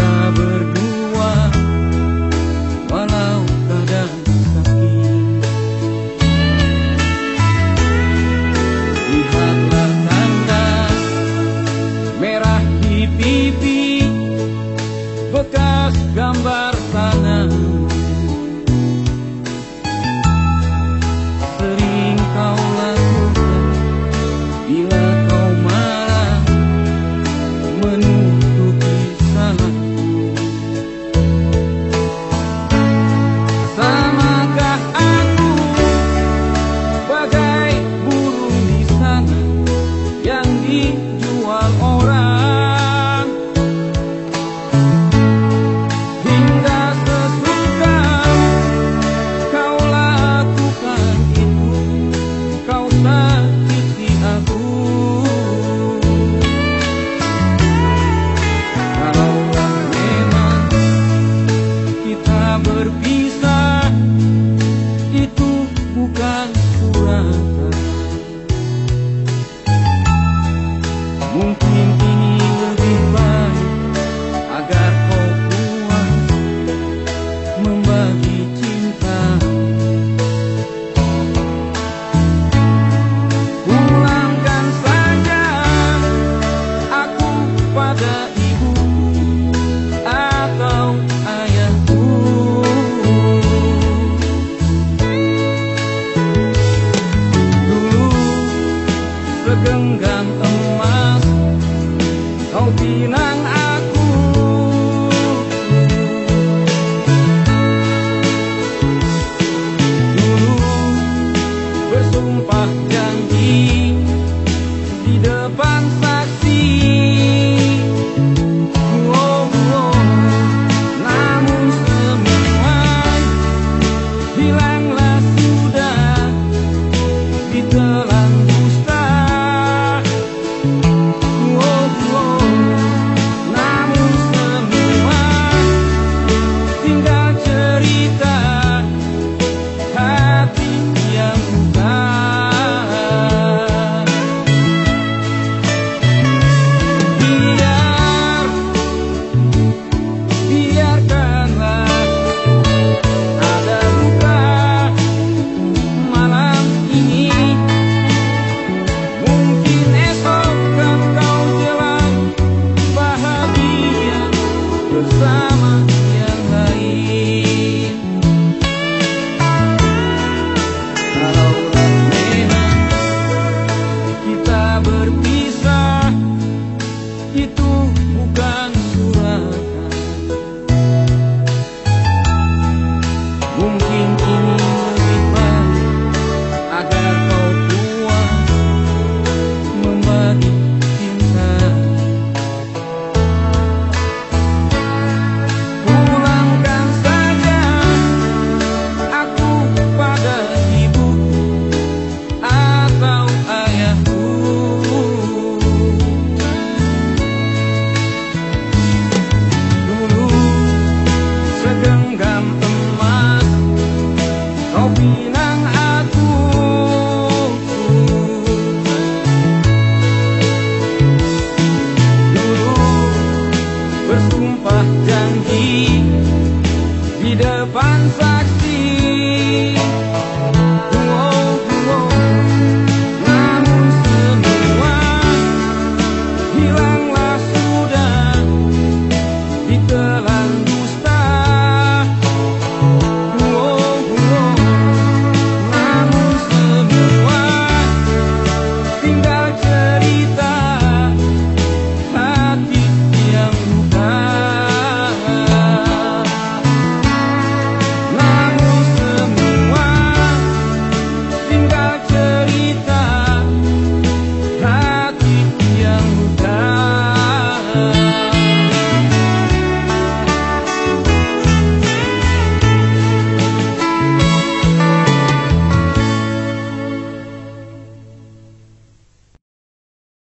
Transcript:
kita berdua 母亲。emas Kau bilang aku. Dulu bersumpah janji.